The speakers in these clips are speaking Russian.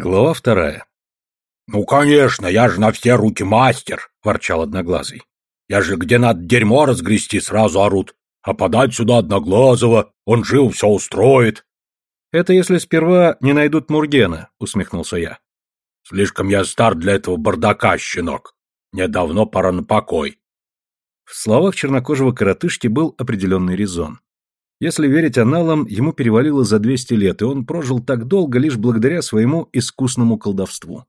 Глава вторая. «Ну, конечно, я же на все руки мастер!» — ворчал Одноглазый. «Я же где надо дерьмо разгрести, сразу орут. А подать сюда Одноглазого, он жил, все устроит». «Это если сперва не найдут Мургена», — усмехнулся я. «Слишком я стар для этого бардака, щенок. Мне давно пора на покой». В словах чернокожего коротышки был определенный резон. Если верить аналам, ему перевалило за 200 лет, и он прожил так долго лишь благодаря своему искусному колдовству.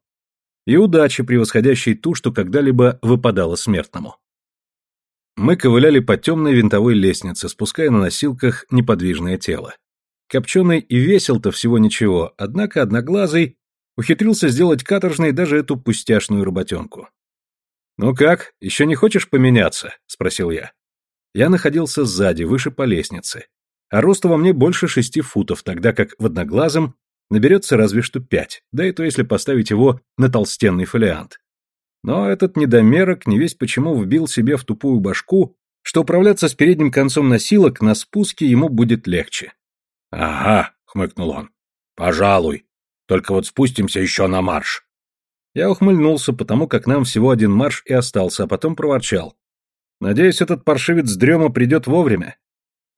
И удачи, превосходящей ту, что когда-либо выпадала смертному. Мы ковыляли по темной винтовой лестнице, спуская на носилках неподвижное тело. Копченый и весил-то всего ничего, однако одноглазый ухитрился сделать каторжной даже эту пустяшную работенку. «Ну как, еще не хочешь поменяться?» — спросил я. Я находился сзади, выше по лестнице а роста во мне больше шести футов, тогда как в одноглазом наберется разве что пять, да и то если поставить его на толстенный фолиант. Но этот недомерок не весь почему вбил себе в тупую башку, что управляться с передним концом носилок на спуске ему будет легче. «Ага», — хмыкнул он, — «пожалуй. Только вот спустимся еще на марш». Я ухмыльнулся, потому как нам всего один марш и остался, а потом проворчал. «Надеюсь, этот паршивец дрема придет вовремя.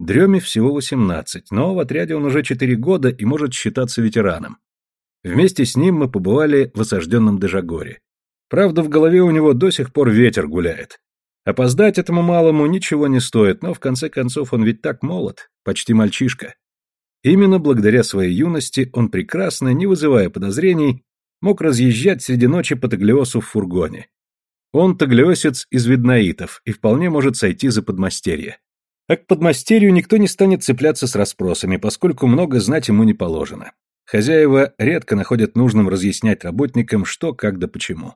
Дреме всего 18, но в отряде он уже 4 года и может считаться ветераном. Вместе с ним мы побывали в осажденном Дежагоре. Правда, в голове у него до сих пор ветер гуляет. Опоздать этому малому ничего не стоит, но в конце концов он ведь так молод, почти мальчишка. Именно благодаря своей юности он прекрасно, не вызывая подозрений, мог разъезжать среди ночи по Таглиосу в фургоне. Он таглиосец из виднаитов и вполне может сойти за подмастерье. А к подмастерью никто не станет цепляться с расспросами, поскольку много знать ему не положено. Хозяева редко находят нужным разъяснять работникам, что, как да почему.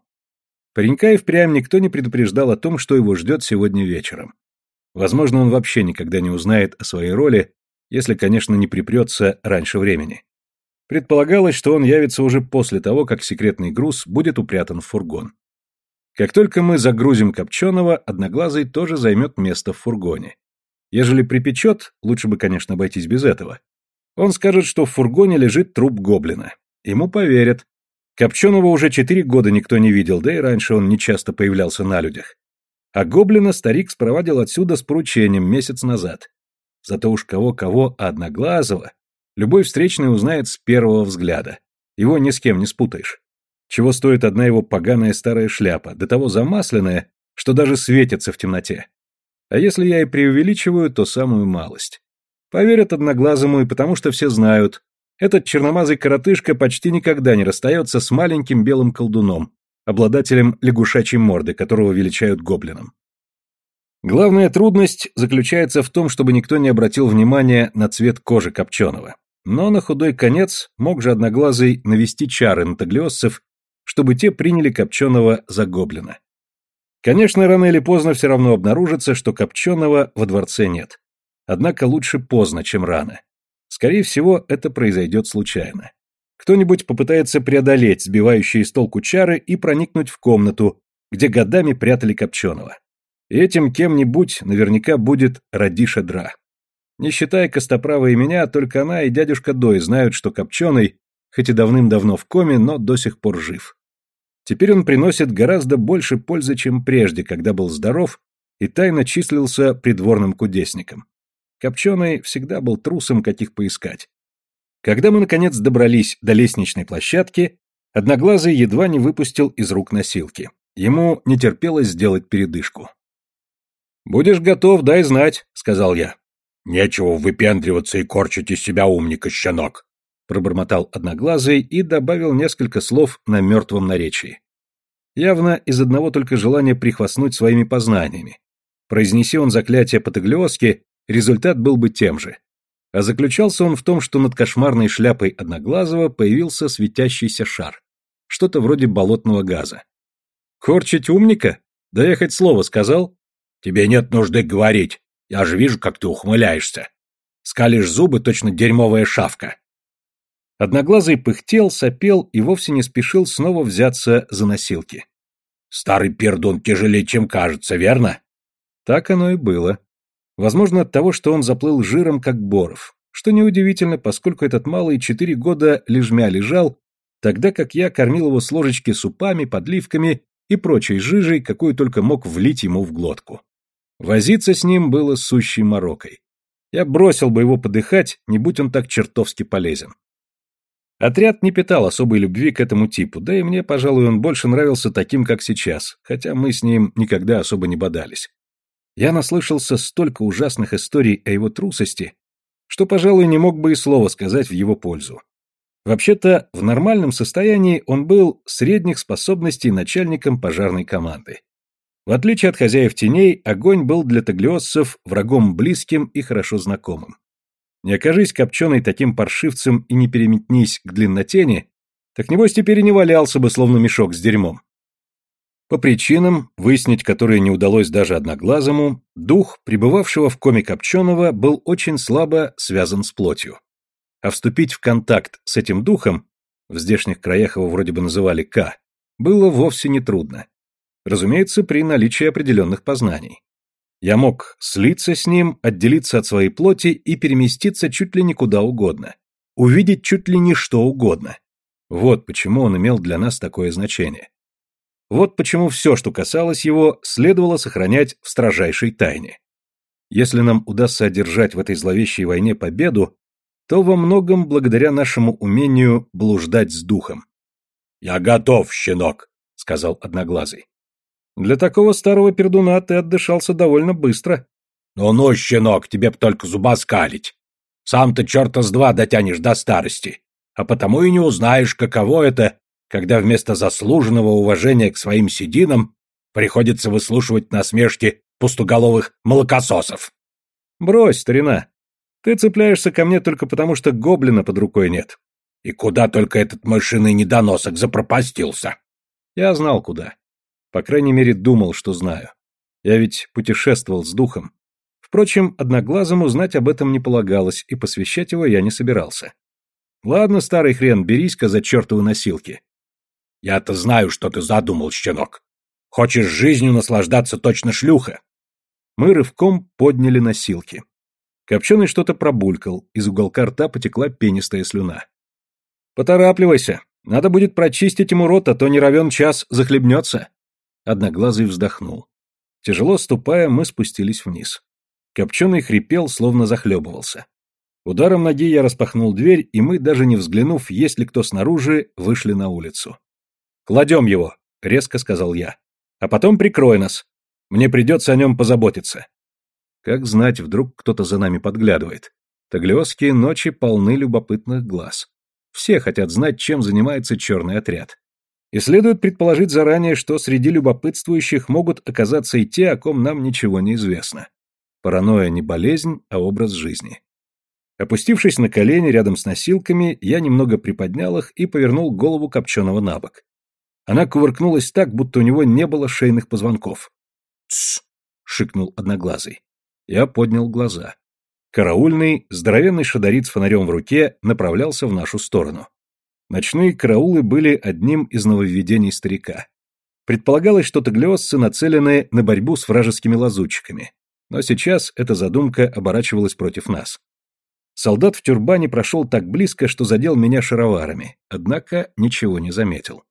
Паренька и впрямь никто не предупреждал о том, что его ждет сегодня вечером. Возможно, он вообще никогда не узнает о своей роли, если, конечно, не припрется раньше времени. Предполагалось, что он явится уже после того, как секретный груз будет упрятан в фургон. Как только мы загрузим Копченого, Одноглазый тоже займет место в фургоне. Ежели припечет, лучше бы, конечно, обойтись без этого. Он скажет, что в фургоне лежит труп гоблина. Ему поверят. Копченого уже четыре года никто не видел, да и раньше он нечасто появлялся на людях. А гоблина старик спровадил отсюда с поручением месяц назад. Зато уж кого-кого, а одноглазого, любой встречный узнает с первого взгляда. Его ни с кем не спутаешь. Чего стоит одна его поганая старая шляпа, до того замасленная, что даже светится в темноте. А если я и преувеличиваю, то самую малость. Поверят одноглазому и потому, что все знают. Этот черномазый коротышка почти никогда не расстается с маленьким белым колдуном, обладателем лягушачьей морды, которого величают гоблином. Главная трудность заключается в том, чтобы никто не обратил внимания на цвет кожи Копченого. Но на худой конец мог же Одноглазый навести чары на таглиосцев, чтобы те приняли Копченого за гоблина. Конечно, рано или поздно все равно обнаружится, что Копченого во дворце нет. Однако лучше поздно, чем рано. Скорее всего, это произойдет случайно. Кто-нибудь попытается преодолеть сбивающие с толку чары и проникнуть в комнату, где годами прятали Копченого. И этим кем-нибудь наверняка будет Радиша Дра. Не считая Костоправа и меня, только она и дядюшка Дой знают, что Копченый, хоть и давным-давно в коме, но до сих пор жив. Теперь он приносит гораздо больше пользы, чем прежде, когда был здоров и тайно числился придворным кудесником. Копченый всегда был трусом, каких поискать. Когда мы, наконец, добрались до лестничной площадки, Одноглазый едва не выпустил из рук носилки. Ему не терпелось сделать передышку. «Будешь готов, дай знать», — сказал я. «Нечего выпендриваться и корчить из себя умника, щенок», пробормотал одноглазый и добавил несколько слов на мертвом наречии. Явно из одного только желания прихвастнуть своими познаниями. Произнеси он заклятие по-таглиоски, результат был бы тем же. А заключался он в том, что над кошмарной шляпой одноглазого появился светящийся шар. Что-то вроде болотного газа. «Корчить умника? Да я хоть слово сказал?» «Тебе нет нужды говорить. Я же вижу, как ты ухмыляешься. Скалишь зубы, точно дерьмовая шавка. Одноглазый пыхтел, сопел и вовсе не спешил снова взяться за носилки. «Старый пердун тяжелее, чем кажется, верно?» Так оно и было. Возможно, от того, что он заплыл жиром, как боров. Что неудивительно, поскольку этот малый четыре года лежмя лежал, тогда как я кормил его с ложечки супами, подливками и прочей жижей, какую только мог влить ему в глотку. Возиться с ним было сущей морокой. Я бросил бы его подыхать, не будь он так чертовски полезен. Отряд не питал особой любви к этому типу, да и мне, пожалуй, он больше нравился таким, как сейчас, хотя мы с ним никогда особо не бодались. Я наслышался столько ужасных историй о его трусости, что, пожалуй, не мог бы и слова сказать в его пользу. Вообще-то, в нормальном состоянии он был средних способностей начальником пожарной команды. В отличие от хозяев теней, огонь был для таглиоссов врагом близким и хорошо знакомым. Не окажись копченый таким паршивцем и не переметнись к длиннотени, так небось теперь и не валялся бы, словно мешок с дерьмом. По причинам, выяснить которые не удалось даже одноглазому, дух, пребывавшего в коме Копченого, был очень слабо связан с плотью. А вступить в контакт с этим духом, в здешних краях его вроде бы называли К, было вовсе не трудно. Разумеется, при наличии определенных познаний. Я мог слиться с ним, отделиться от своей плоти и переместиться чуть ли не куда угодно. Увидеть чуть ли не что угодно. Вот почему он имел для нас такое значение. Вот почему все, что касалось его, следовало сохранять в строжайшей тайне. Если нам удастся одержать в этой зловещей войне победу, то во многом благодаря нашему умению блуждать с духом. «Я готов, щенок», — сказал Одноглазый. Для такого старого пердуна ты отдышался довольно быстро. Ну-ну, щенок, тебе б только зуба скалить. Сам-то черта с два дотянешь до старости, а потому и не узнаешь, каково это, когда вместо заслуженного уважения к своим сединам приходится выслушивать насмешки пустоголовых молокососов. Брось, старина. Ты цепляешься ко мне только потому, что гоблина под рукой нет. И куда только этот мышиный недоносок запропастился? Я знал, куда. По крайней мере, думал, что знаю. Я ведь путешествовал с духом. Впрочем, одноглазому знать об этом не полагалось, и посвящать его я не собирался. Ладно, старый хрен, берись-ка за чертовы носилки. Я-то знаю, что ты задумал, щенок. Хочешь жизнью наслаждаться точно шлюха. Мы рывком подняли носилки. Копченый что-то пробулькал, из уголка рта потекла пенистая слюна. «Поторапливайся, надо будет прочистить ему рот, а то не равен час захлебнется». Одноглазый вздохнул. Тяжело ступая, мы спустились вниз. Копченый хрипел, словно захлебывался. Ударом ноги я распахнул дверь, и мы, даже не взглянув, есть ли кто снаружи, вышли на улицу. «Кладем его», — резко сказал я. «А потом прикрой нас. Мне придется о нем позаботиться». Как знать, вдруг кто-то за нами подглядывает. Таглиосские ночи полны любопытных глаз. Все хотят знать, чем занимается черный отряд. И следует предположить заранее, что среди любопытствующих могут оказаться и те, о ком нам ничего не известно. Паранойя не болезнь, а образ жизни. Опустившись на колени рядом с носилками, я немного приподнял их и повернул голову Копченого на бок. Она кувыркнулась так, будто у него не было шейных позвонков. «Тсс!» — шикнул Одноглазый. Я поднял глаза. Караульный, здоровенный шадарит с фонарем в руке, направлялся в нашу сторону. Ночные караулы были одним из нововведений старика. Предполагалось, что таглиосцы нацелены на борьбу с вражескими лазутчиками, но сейчас эта задумка оборачивалась против нас. Солдат в тюрбане прошел так близко, что задел меня шароварами, однако ничего не заметил.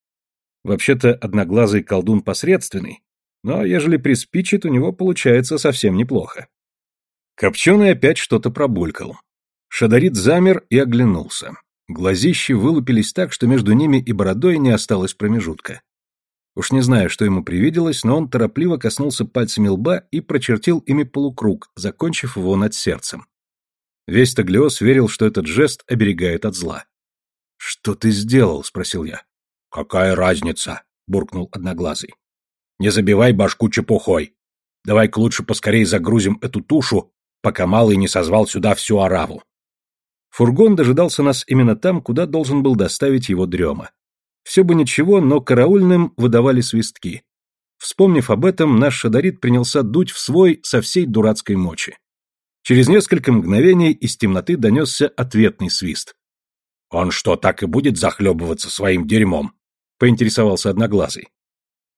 Вообще-то одноглазый колдун посредственный, но ежели приспичит, у него получается совсем неплохо. Копченый опять что-то пробулькал. Шадарит замер и оглянулся. Глазищи вылупились так, что между ними и бородой не осталось промежутка. Уж не знаю, что ему привиделось, но он торопливо коснулся пальцами лба и прочертил ими полукруг, закончив его над сердцем. Весь Таглиос верил, что этот жест оберегает от зла. «Что ты сделал?» — спросил я. «Какая разница?» — буркнул Одноглазый. «Не забивай башку чепухой. Давай-ка лучше поскорей загрузим эту тушу, пока Малый не созвал сюда всю ораву. Фургон дожидался нас именно там, куда должен был доставить его дрема. Все бы ничего, но караульным выдавали свистки. Вспомнив об этом, наш шадарит принялся дуть в свой со всей дурацкой мочи. Через несколько мгновений из темноты донесся ответный свист. «Он что, так и будет захлебываться своим дерьмом?» — поинтересовался Одноглазый.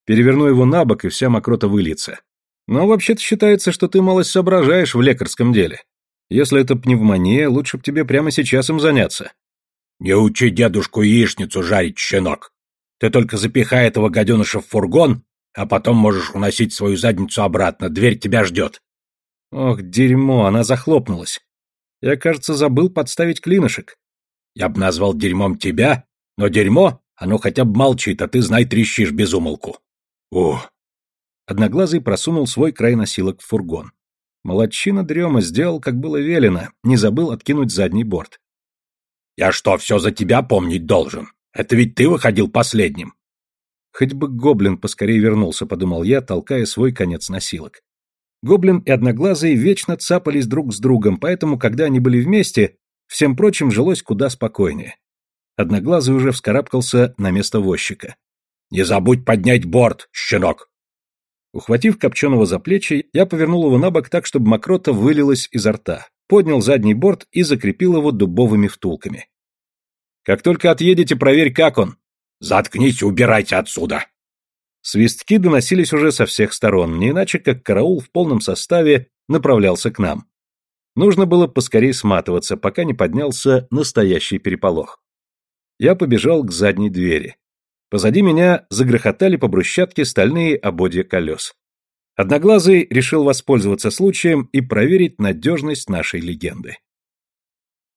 «Переверну его на бок, и вся мокрота выльется. Но вообще-то считается, что ты малость соображаешь в лекарском деле. Если это пневмония, лучше б тебе прямо сейчас им заняться. Не учи дедушку яичницу жарить, щенок. Ты только запихай этого гаденыша в фургон, а потом можешь уносить свою задницу обратно, дверь тебя ждет. Ох, дерьмо, она захлопнулась. Я, кажется, забыл подставить клинышек. Я бы назвал дерьмом тебя, но дерьмо, оно хотя бы молчит, а ты, знай, трещишь без умолку. Ух. Одноглазый просунул свой край носилок в фургон. Молодчина дрема сделал, как было велено, не забыл откинуть задний борт. «Я что, все за тебя помнить должен? Это ведь ты выходил последним!» «Хоть бы гоблин поскорее вернулся», — подумал я, толкая свой конец носилок. Гоблин и Одноглазый вечно цапались друг с другом, поэтому, когда они были вместе, всем прочим жилось куда спокойнее. Одноглазый уже вскарабкался на место возчика. «Не забудь поднять борт, щенок!» Ухватив Копченого за плечи, я повернул его на бок так, чтобы мокрота вылилась изо рта, поднял задний борт и закрепил его дубовыми втулками. «Как только отъедете, проверь, как он!» «Заткнись и убирайте отсюда!» Свистки доносились уже со всех сторон, не иначе как караул в полном составе направлялся к нам. Нужно было поскорее сматываться, пока не поднялся настоящий переполох. Я побежал к задней двери. Позади меня загрохотали по брусчатке стальные ободья колес. Одноглазый решил воспользоваться случаем и проверить надежность нашей легенды.